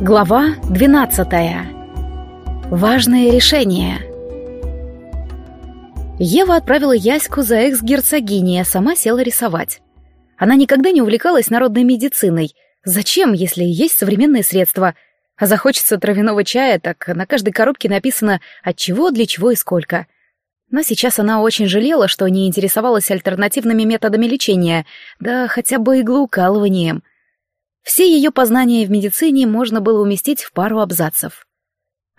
Глава 12. Важное решение. Ева отправила Яську за экс-герцогиней, а сама села рисовать. Она никогда не увлекалась народной медициной. Зачем, если есть современные средства? А захочется травяного чая, так на каждой коробке написано от чего, для чего и сколько. Но сейчас она очень жалела, что не интересовалась альтернативными методами лечения, да хотя бы иглоукалыванием — все ее познания в медицине можно было уместить в пару абзацев.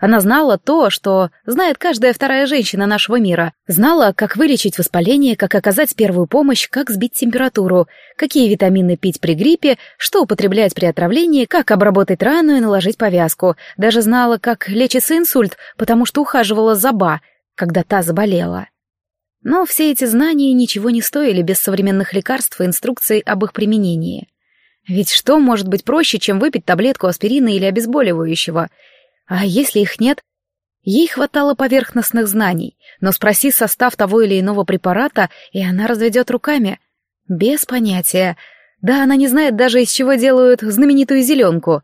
Она знала то, что знает каждая вторая женщина нашего мира. Знала, как вылечить воспаление, как оказать первую помощь, как сбить температуру, какие витамины пить при гриппе, что употреблять при отравлении, как обработать рану и наложить повязку. Даже знала, как лечится инсульт, потому что ухаживала за Ба, когда та заболела. Но все эти знания ничего не стоили без современных лекарств и инструкций об их применении. Ведь что может быть проще, чем выпить таблетку аспирина или обезболивающего? А если их нет? Ей хватало поверхностных знаний, но спроси состав того или иного препарата, и она разведет руками. Без понятия. Да, она не знает даже, из чего делают знаменитую зеленку.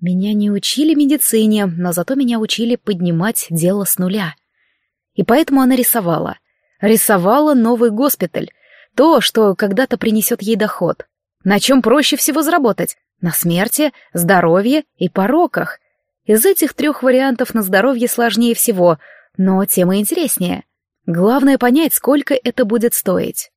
Меня не учили медицине, но зато меня учили поднимать дело с нуля. И поэтому она рисовала. Рисовала новый госпиталь. То, что когда-то принесет ей доход. На чем проще всего заработать? На смерти, здоровье и пороках. Из этих трех вариантов на здоровье сложнее всего, но тем и интереснее. Главное понять, сколько это будет стоить.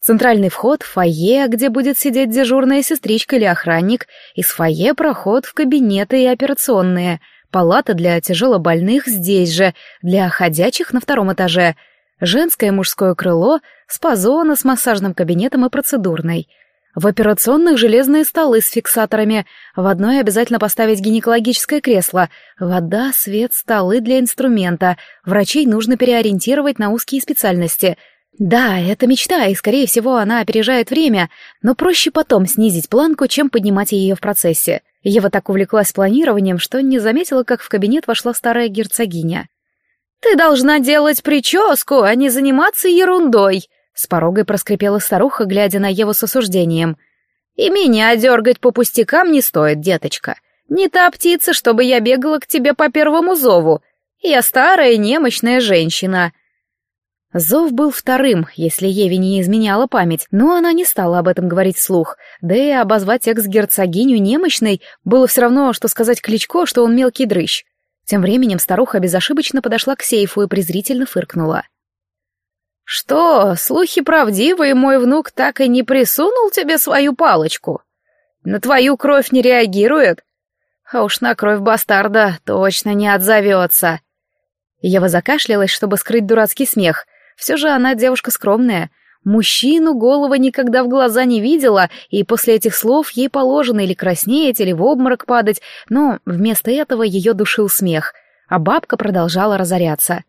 Центральный вход — фойе, где будет сидеть дежурная сестричка или охранник, из фойе проход в кабинеты и операционные, палата для тяжелобольных здесь же, для ходячих на втором этаже, женское и мужское крыло, спа-зона с массажным кабинетом и процедурной — в операционных железные столы с фиксаторами. В одной обязательно поставить гинекологическое кресло. Вода, свет, столы для инструмента. Врачей нужно переориентировать на узкие специальности. Да, это мечта, и, скорее всего, она опережает время, но проще потом снизить планку, чем поднимать ее в процессе. Ева так увлеклась планированием, что не заметила, как в кабинет вошла старая герцогиня. «Ты должна делать прическу, а не заниматься ерундой», с порогой проскрипела старуха, глядя на Еву с осуждением. «И меня дергать по пустякам не стоит, деточка. Не та птица, чтобы я бегала к тебе по первому зову. Я старая немощная женщина». Зов был вторым, если Еве не изменяла память, но она не стала об этом говорить вслух, да и обозвать экс-герцогиню немощной было все равно, что сказать Кличко, что он мелкий дрыщ. Тем временем старуха безошибочно подошла к сейфу и презрительно фыркнула. «Что, слухи правдивые, мой внук так и не присунул тебе свою палочку? На твою кровь не реагирует? А уж на кровь бастарда точно не отзовется». Ева закашлялась, чтобы скрыть дурацкий смех. Все же она девушка скромная. Мужчину голова никогда в глаза не видела, и после этих слов ей положено или краснеть, или в обморок падать, но вместо этого ее душил смех, а бабка продолжала разоряться.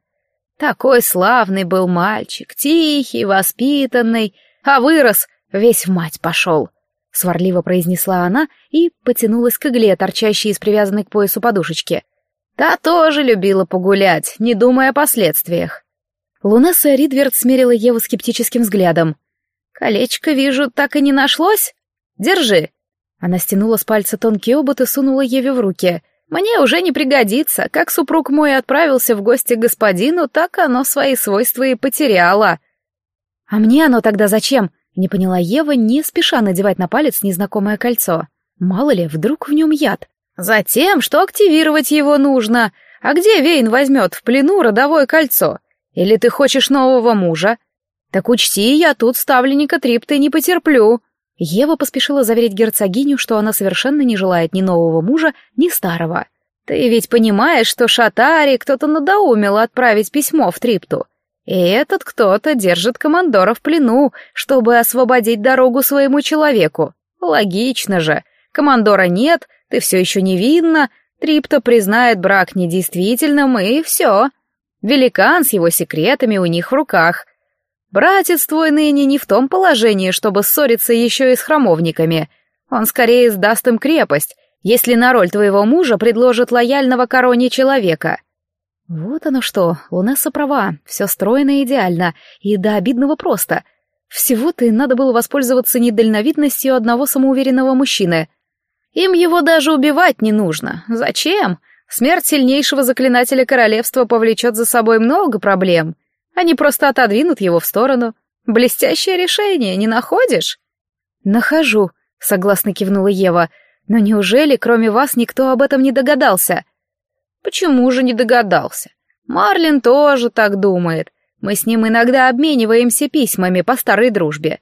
Такой славный был мальчик, тихий, воспитанный, а вырос, весь в мать пошел. Сварливо произнесла она и потянулась к игле, торчащей из привязанной к поясу подушечки. Та тоже любила погулять, не думая о последствиях. Лунесса Ридверт смерила Еву скептическим взглядом. «Колечко, вижу, так и не нашлось? Держи!» Она стянула с пальца тонкий обод и сунула Еве в руки — мне уже не пригодится. Как супруг мой отправился в гости к господину, так оно свои свойства и потеряло. А мне оно тогда зачем? Не поняла Ева, не спеша надевать на палец незнакомое кольцо. Мало ли, вдруг в нем яд. Затем, что активировать его нужно. А где Вейн возьмет в плену родовое кольцо? Или ты хочешь нового мужа? Так учти, я тут ставленника Трипты не потерплю. Ева поспешила заверить герцогиню, что она совершенно не желает ни нового мужа, ни старого. «Ты ведь понимаешь, что Шатари кто-то надоумил отправить письмо в Трипту, и этот кто-то держит командора в плену, чтобы освободить дорогу своему человеку. Логично же. Командора нет, ты все еще невинна, Трипта признает брак недействительным, и все. Великан с его секретами у них в руках. Братец твой ныне не в том положении, чтобы ссориться еще и с храмовниками. Он скорее сдаст им крепость, если на роль твоего мужа предложат лояльного короне человека. Вот оно что, Лунесса права, все стройно и идеально, и до обидного просто. Всего-то и надо было воспользоваться недальновидностью одного самоуверенного мужчины. Им его даже убивать не нужно. Зачем? Смерть сильнейшего заклинателя королевства повлечет за собой много проблем. Они просто отодвинут его в сторону. Блестящее решение, не находишь? Нахожу, согласно кивнула Ева. Но неужели, кроме вас, никто об этом не догадался? Почему же не догадался? Марлин тоже так думает. Мы с ним иногда обмениваемся письмами по старой дружбе.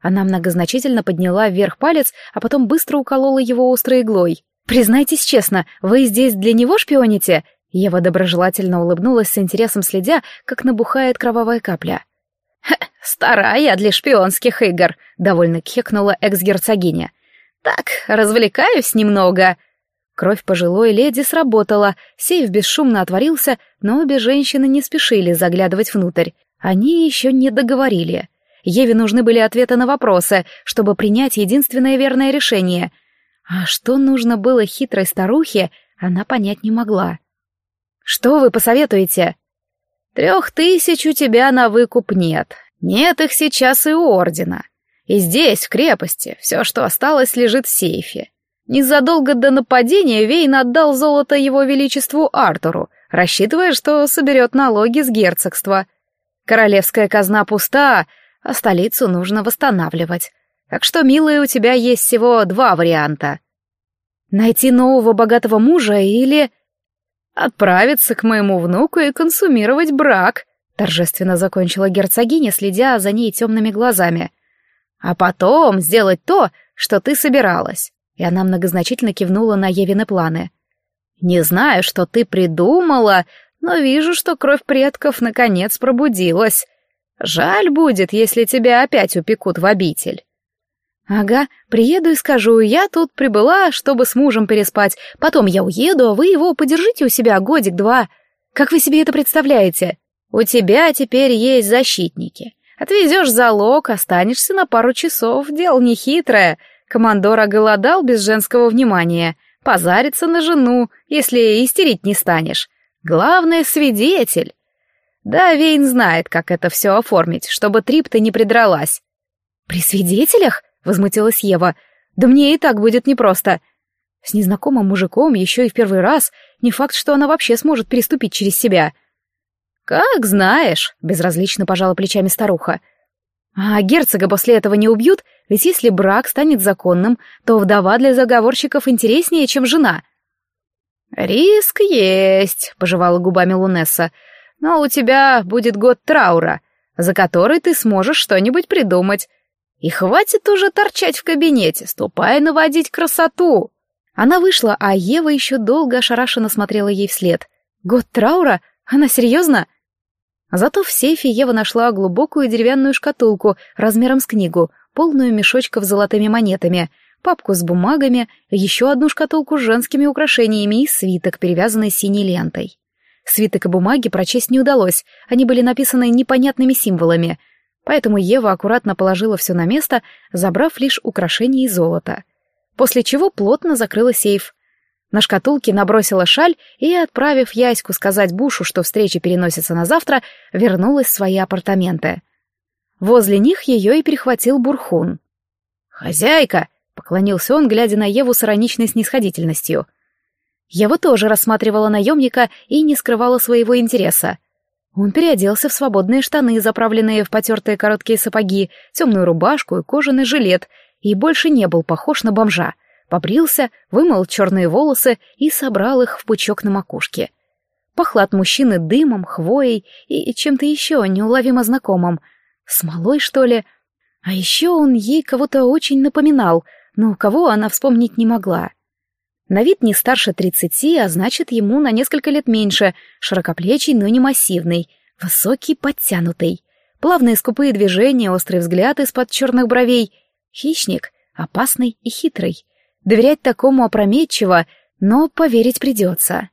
Она многозначительно подняла вверх палец, а потом быстро уколола его острой иглой. «Признайтесь честно, вы здесь для него шпионите?» Ева доброжелательно улыбнулась с интересом следя, как набухает кровавая капля. «Старая для шпионских игр», — довольно кекнула экс-герцогиня. «Так, развлекаюсь немного». Кровь пожилой леди сработала, сейф бесшумно отворился, но обе женщины не спешили заглядывать внутрь. Они еще не договорили. Еве нужны были ответы на вопросы, чтобы принять единственное верное решение. А что нужно было хитрой старухе, она понять не могла. «Что вы посоветуете?» «Трех тысяч у тебя на выкуп нет. Нет их сейчас и у Ордена. И здесь, в крепости, все, что осталось, лежит в сейфе. Незадолго до нападения Вейн отдал золото его величеству Артуру, рассчитывая, что соберет налоги с герцогства. Королевская казна пуста, а столицу нужно восстанавливать. Так что, милая, у тебя есть всего два варианта. Найти нового богатого мужа или... Отправиться к моему внуку и консумировать брак, торжественно закончила герцогиня, следя за ней темными глазами. А потом сделать то, что ты собиралась. И она многозначительно кивнула на Евины планы. Не знаю, что ты придумала, но вижу, что кровь предков наконец пробудилась. Жаль будет, если тебя опять упекут в обитель. Ага, приеду и скажу, я тут прибыла, чтобы с мужем переспать. Потом я уеду, а вы его подержите у себя годик-два. Как вы себе это представляете? У тебя теперь есть защитники. Отвезешь залог, останешься на пару часов. Дело нехитрое. Командор оголодал без женского внимания. Позарится на жену, если истерить не станешь. Главное — свидетель. Да, Вейн знает, как это все оформить, чтобы Трипта не придралась. «При свидетелях?» — возмутилась Ева. «Да мне и так будет непросто. С незнакомым мужиком еще и в первый раз не факт, что она вообще сможет переступить через себя». «Как знаешь», — безразлично пожала плечами старуха. «А герцога после этого не убьют? Ведь если брак станет законным, то вдова для заговорщиков интереснее, чем жена». «Риск есть», — пожевала губами Лунесса но у тебя будет год траура, за который ты сможешь что-нибудь придумать. И хватит уже торчать в кабинете, ступай наводить красоту. Она вышла, а Ева еще долго ошарашенно смотрела ей вслед. Год траура? Она серьезно? Зато в сейфе Ева нашла глубокую деревянную шкатулку размером с книгу, полную мешочков с золотыми монетами, папку с бумагами, еще одну шкатулку с женскими украшениями и свиток, перевязанный синей лентой. Свиток и бумаги прочесть не удалось, они были написаны непонятными символами, поэтому Ева аккуратно положила все на место, забрав лишь украшения и золото. После чего плотно закрыла сейф. На шкатулке набросила шаль и, отправив Яську сказать Бушу, что встреча переносится на завтра, вернулась в свои апартаменты. Возле них ее и перехватил Бурхун. «Хозяйка!» — поклонился он, глядя на Еву с ироничной снисходительностью — Ева тоже рассматривала наемника и не скрывала своего интереса. Он переоделся в свободные штаны, заправленные в потертые короткие сапоги, темную рубашку и кожаный жилет, и больше не был похож на бомжа. Побрился, вымыл черные волосы и собрал их в пучок на макушке. Пахло от мужчины дымом, хвоей и чем-то еще неуловимо знакомым. Смолой, что ли? А еще он ей кого-то очень напоминал, но кого она вспомнить не могла. На вид не старше тридцати, а значит, ему на несколько лет меньше, широкоплечий, но не массивный, высокий, подтянутый. Плавные скупые движения, острый взгляд из-под черных бровей. Хищник, опасный и хитрый. Доверять такому опрометчиво, но поверить придется.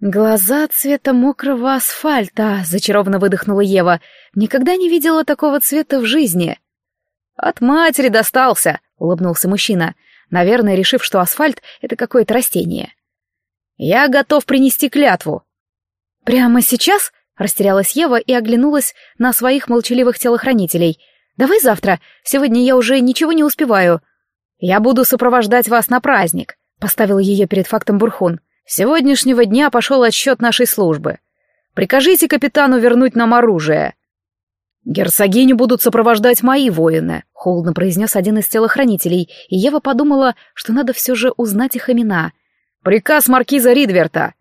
«Глаза цвета мокрого асфальта», — зачарованно выдохнула Ева. «Никогда не видела такого цвета в жизни». «От матери достался», — улыбнулся мужчина наверное, решив, что асфальт — это какое-то растение. «Я готов принести клятву». «Прямо сейчас?» — растерялась Ева и оглянулась на своих молчаливых телохранителей. «Давай завтра. Сегодня я уже ничего не успеваю». «Я буду сопровождать вас на праздник», — поставил ее перед фактом Бурхун. «С сегодняшнего дня пошел отсчет нашей службы. Прикажите капитану вернуть нам оружие». «Герцогиню будут сопровождать мои воины», — холодно произнес один из телохранителей, и Ева подумала, что надо все же узнать их имена. «Приказ маркиза Ридверта».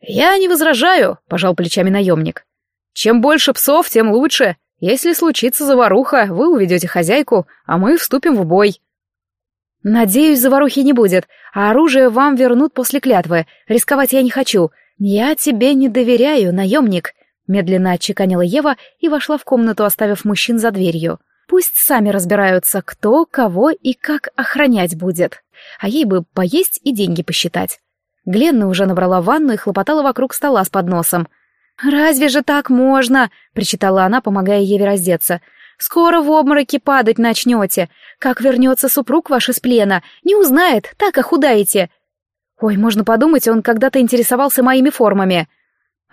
«Я не возражаю», — пожал плечами наемник. «Чем больше псов, тем лучше. Если случится заваруха, вы уведете хозяйку, а мы вступим в бой». «Надеюсь, заварухи не будет, а оружие вам вернут после клятвы. Рисковать я не хочу. Я тебе не доверяю, наемник», Медленно отчеканила Ева и вошла в комнату, оставив мужчин за дверью. Пусть сами разбираются, кто, кого и как охранять будет. А ей бы поесть и деньги посчитать. Гленна уже набрала ванну и хлопотала вокруг стола с подносом. «Разве же так можно?» — причитала она, помогая Еве раздеться. «Скоро в обмороке падать начнете. Как вернется супруг ваш из плена? Не узнает, так охудаете». «Ой, можно подумать, он когда-то интересовался моими формами».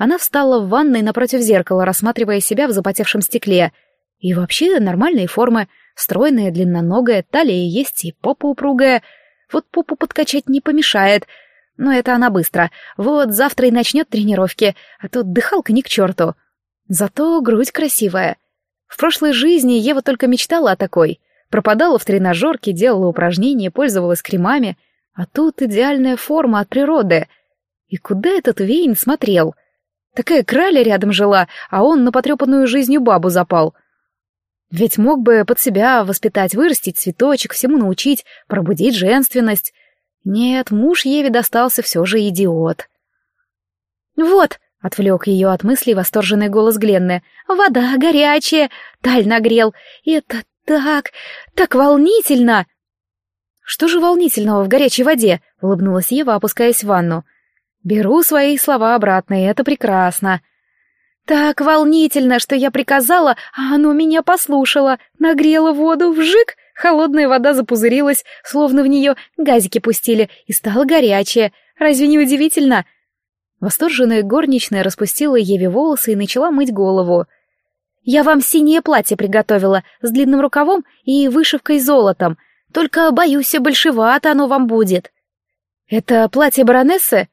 Она встала в ванной напротив зеркала, рассматривая себя в запотевшем стекле. И вообще нормальные формы, стройная, длинноногая, талия есть и попа упругая. Вот попу подкачать не помешает. Но это она быстро. Вот завтра и начнет тренировки, а то дыхалка ни к черту. Зато грудь красивая. В прошлой жизни Ева только мечтала о такой. Пропадала в тренажерке, делала упражнения, пользовалась кремами. А тут идеальная форма от природы. И куда этот Вейн смотрел? Такая краля рядом жила, а он на потрепанную жизнью бабу запал. Ведь мог бы под себя воспитать, вырастить цветочек, всему научить, пробудить женственность. Нет, муж Еве достался все же идиот. «Вот», — отвлек ее от мыслей восторженный голос Гленны, — «вода горячая, таль нагрел. Это так, так волнительно!» «Что же волнительного в горячей воде?» — улыбнулась Ева, опускаясь в ванну. Беру свои слова обратно, и это прекрасно. Так волнительно, что я приказала, а оно меня послушало, нагрело воду, вжик, холодная вода запузырилась, словно в нее газики пустили, и стала горячая. Разве не удивительно? Восторженная горничная распустила Еве волосы и начала мыть голову. «Я вам синее платье приготовила, с длинным рукавом и вышивкой золотом. Только, боюсь, большевато оно вам будет». «Это платье баронессы?»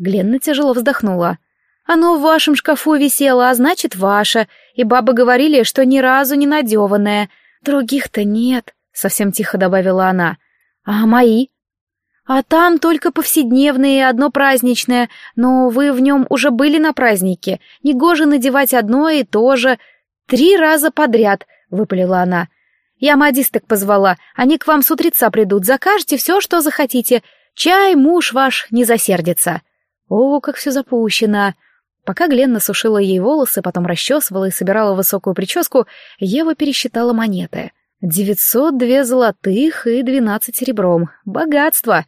Гленна тяжело вздохнула. «Оно в вашем шкафу висело, а значит, ваше, и бабы говорили, что ни разу не надеванное. Других-то нет», — совсем тихо добавила она. «А мои?» «А там только повседневные и одно праздничное, но вы в нем уже были на празднике. Негоже надевать одно и то же. Три раза подряд», — выпалила она. «Я модисток позвала, они к вам с утреца придут, закажете все, что захотите. Чай муж ваш не засердится». О, как все запущено! Пока Гленна сушила ей волосы, потом расчесывала и собирала высокую прическу, Ева пересчитала монеты. Девятьсот две золотых и двенадцать серебром. Богатство!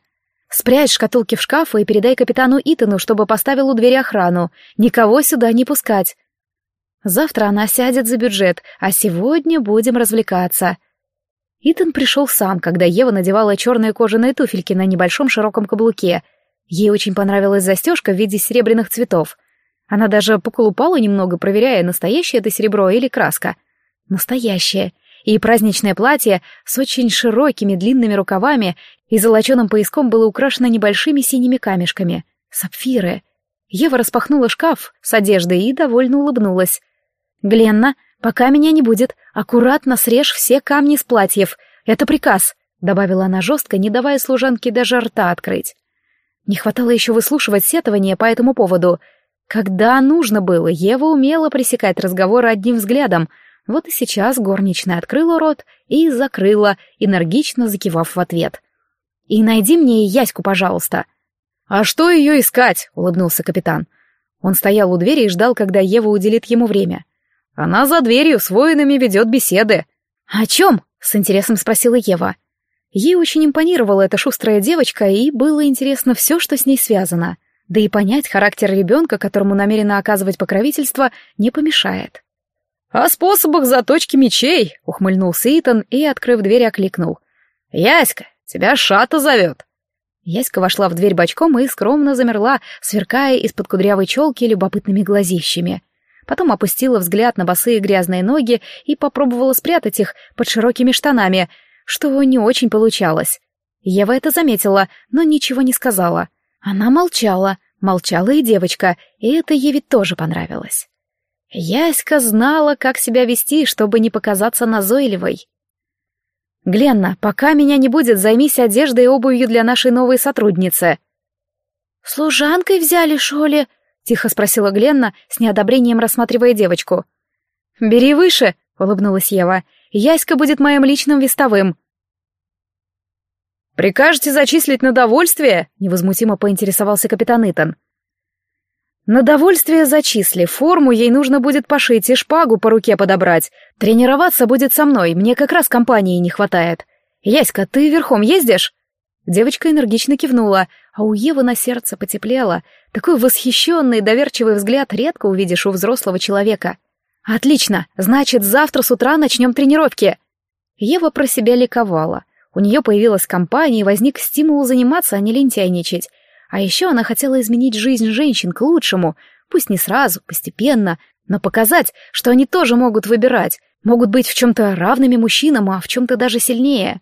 Спрячь шкатулки в шкаф и передай капитану Итану, чтобы поставил у двери охрану. Никого сюда не пускать. Завтра она сядет за бюджет, а сегодня будем развлекаться. Итан пришел сам, когда Ева надевала черные кожаные туфельки на небольшом широком каблуке — Ей очень понравилась застежка в виде серебряных цветов. Она даже поколупала немного, проверяя, настоящее это серебро или краска. Настоящее. И праздничное платье с очень широкими длинными рукавами и золоченым пояском было украшено небольшими синими камешками. Сапфиры. Ева распахнула шкаф с одеждой и довольно улыбнулась. «Гленна, пока меня не будет, аккуратно срежь все камни с платьев. Это приказ», — добавила она жестко, не давая служанке даже рта открыть. Не хватало еще выслушивать сетования по этому поводу. Когда нужно было, Ева умела пресекать разговоры одним взглядом. Вот и сейчас горничная открыла рот и закрыла, энергично закивав в ответ. «И найди мне Яську, пожалуйста». «А что ее искать?» — улыбнулся капитан. Он стоял у двери и ждал, когда Ева уделит ему время. «Она за дверью с воинами ведет беседы». «О чем?» — с интересом спросила Ева. Ей очень импонировала эта шустрая девочка, и было интересно все, что с ней связано. Да и понять характер ребенка, которому намерено оказывать покровительство, не помешает. «О способах заточки мечей!» — ухмыльнулся Итан и, открыв дверь, окликнул. «Яська, тебя Шата зовет!» Яська вошла в дверь бочком и скромно замерла, сверкая из-под кудрявой челки любопытными глазищами. Потом опустила взгляд на босые грязные ноги и попробовала спрятать их под широкими штанами — что не очень получалось. Ева это заметила, но ничего не сказала. Она молчала, молчала и девочка, и это ей ведь тоже понравилось. Яська знала, как себя вести, чтобы не показаться назойливой. «Гленна, пока меня не будет, займись одеждой и обувью для нашей новой сотрудницы». «Служанкой взяли, шоли?» — тихо спросила Гленна, с неодобрением рассматривая девочку. «Бери выше», — улыбнулась Ева. «Яська будет моим личным вестовым». «Прикажете зачислить на довольствие?» — невозмутимо поинтересовался капитан Итан. «На довольствие зачисли, форму ей нужно будет пошить и шпагу по руке подобрать. Тренироваться будет со мной, мне как раз компании не хватает. Яська, ты верхом ездишь?» Девочка энергично кивнула, а у Евы на сердце потеплело. Такой восхищенный доверчивый взгляд редко увидишь у взрослого человека. «Отлично, значит, завтра с утра начнем тренировки». Ева про себя ликовала. У нее появилась компания и возник стимул заниматься, а не лентяйничать. А еще она хотела изменить жизнь женщин к лучшему, пусть не сразу, постепенно, но показать, что они тоже могут выбирать, могут быть в чем-то равными мужчинам, а в чем-то даже сильнее.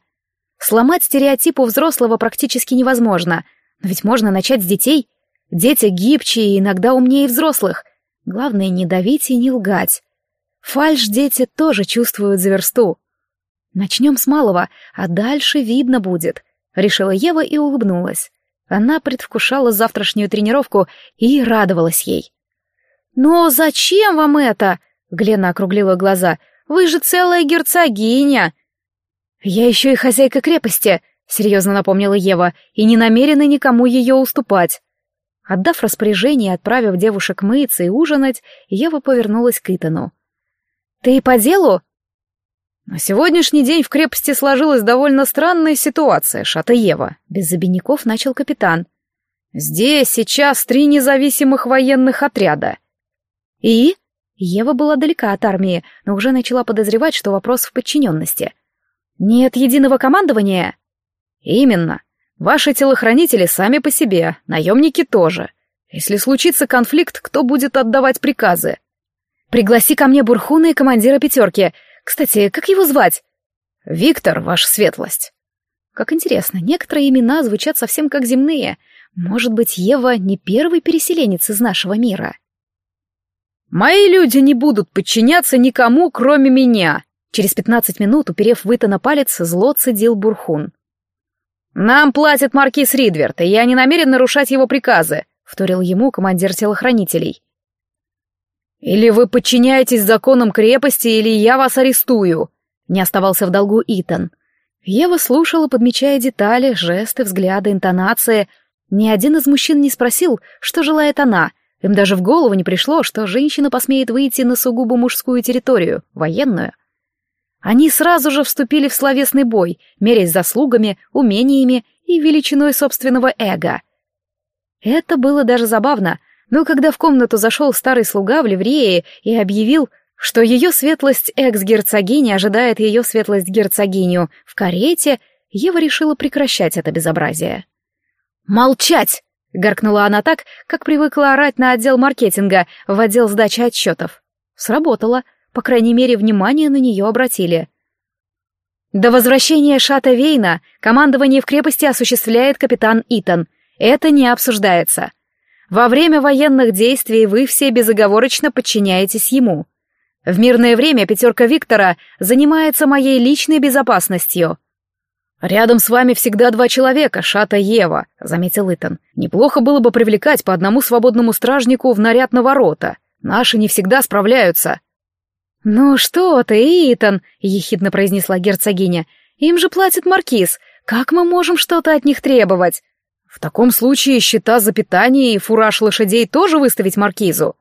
Сломать стереотип у взрослого практически невозможно, но ведь можно начать с детей. Дети гибче и иногда умнее взрослых. Главное, не давить и не лгать. Фальш дети тоже чувствуют за версту. Начнем с малого, а дальше видно будет, решила Ева и улыбнулась. Она предвкушала завтрашнюю тренировку и радовалась ей. «Но зачем вам это?» — Глена округлила глаза. «Вы же целая герцогиня!» «Я еще и хозяйка крепости», — серьезно напомнила Ева, «и не намерена никому ее уступать». Отдав распоряжение и отправив девушек мыться и ужинать, Ева повернулась к Итану. «Ты по делу?» На сегодняшний день в крепости сложилась довольно странная ситуация, Шатаева. Без обиняков начал капитан. Здесь сейчас три независимых военных отряда. И? Ева была далека от армии, но уже начала подозревать, что вопрос в подчиненности. Нет единого командования? Именно. Ваши телохранители сами по себе, наемники тоже. Если случится конфликт, кто будет отдавать приказы? Пригласи ко мне Бурхуна и командира пятерки — кстати, как его звать? Виктор, ваша светлость. Как интересно, некоторые имена звучат совсем как земные. Может быть, Ева не первый переселенец из нашего мира? Мои люди не будут подчиняться никому, кроме меня. Через пятнадцать минут, уперев выто на палец, зло цедил Бурхун. «Нам платит маркиз Ридверт, и я не намерен нарушать его приказы», — вторил ему командир телохранителей. «Или вы подчиняетесь законам крепости, или я вас арестую», — не оставался в долгу Итан. Ева слушала, подмечая детали, жесты, взгляды, интонации. Ни один из мужчин не спросил, что желает она. Им даже в голову не пришло, что женщина посмеет выйти на сугубо мужскую территорию, военную. Они сразу же вступили в словесный бой, мерясь заслугами, умениями и величиной собственного эго. Это было даже забавно — но когда в комнату зашел старый слуга в ливрее и объявил, что ее светлость экс-герцогиня ожидает ее светлость герцогиню в карете, Ева решила прекращать это безобразие. «Молчать!» — горкнула она так, как привыкла орать на отдел маркетинга, в отдел сдачи отчетов. Сработало, по крайней мере, внимание на нее обратили. До возвращения Шата Вейна командование в крепости осуществляет капитан Итан. Это не обсуждается. Во время военных действий вы все безоговорочно подчиняетесь ему. В мирное время пятерка Виктора занимается моей личной безопасностью. Рядом с вами всегда два человека, Шата и Ева, заметил Итан. Неплохо было бы привлекать по одному свободному стражнику в наряд на ворота. Наши не всегда справляются. «Ну что ты, Итан», — ехидно произнесла герцогиня, — «им же платит маркиз. Как мы можем что-то от них требовать?» В таком случае счета за питание и фураж лошадей тоже выставить маркизу.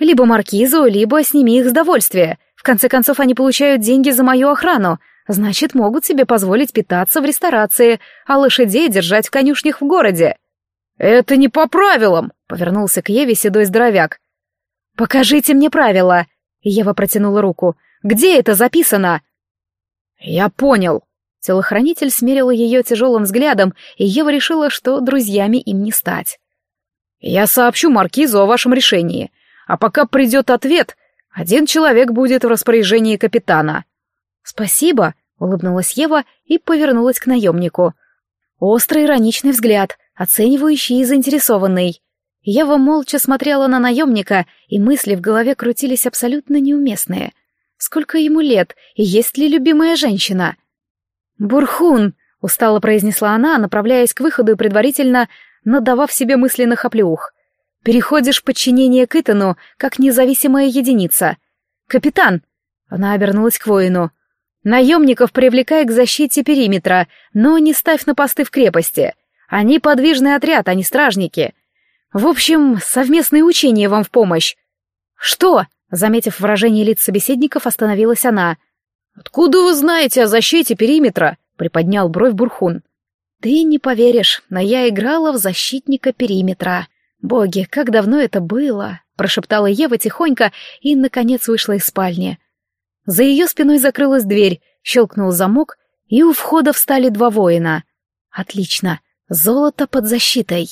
Либо маркизу, либо сними их с довольствия. В конце концов, они получают деньги за мою охрану, значит, могут себе позволить питаться в ресторации, а лошадей держать в конюшнях в городе. «Это не по правилам», — повернулся к Еве седой здоровяк. «Покажите мне правила», — Ева протянула руку. «Где это записано?» «Я понял», Телохранитель смерил ее тяжелым взглядом, и Ева решила, что друзьями им не стать. «Я сообщу Маркизу о вашем решении, а пока придет ответ, один человек будет в распоряжении капитана». «Спасибо», — улыбнулась Ева и повернулась к наемнику. Острый ироничный взгляд, оценивающий и заинтересованный. Ева молча смотрела на наемника, и мысли в голове крутились абсолютно неуместные. Сколько ему лет, и есть ли любимая женщина? «Бурхун!» — устало произнесла она, направляясь к выходу и предварительно надавав себе мысленных оплеух. «Переходишь подчинение к Итану, как независимая единица. Капитан!» — она обернулась к воину. «Наемников привлекай к защите периметра, но не ставь на посты в крепости. Они подвижный отряд, а не стражники. В общем, совместные учения вам в помощь». «Что?» — заметив выражение лиц собеседников, остановилась она. «Откуда вы знаете о защите периметра?» — приподнял бровь Бурхун. «Ты не поверишь, но я играла в защитника периметра. Боги, как давно это было!» — прошептала Ева тихонько и, наконец, вышла из спальни. За ее спиной закрылась дверь, щелкнул замок, и у входа встали два воина. «Отлично! Золото под защитой!»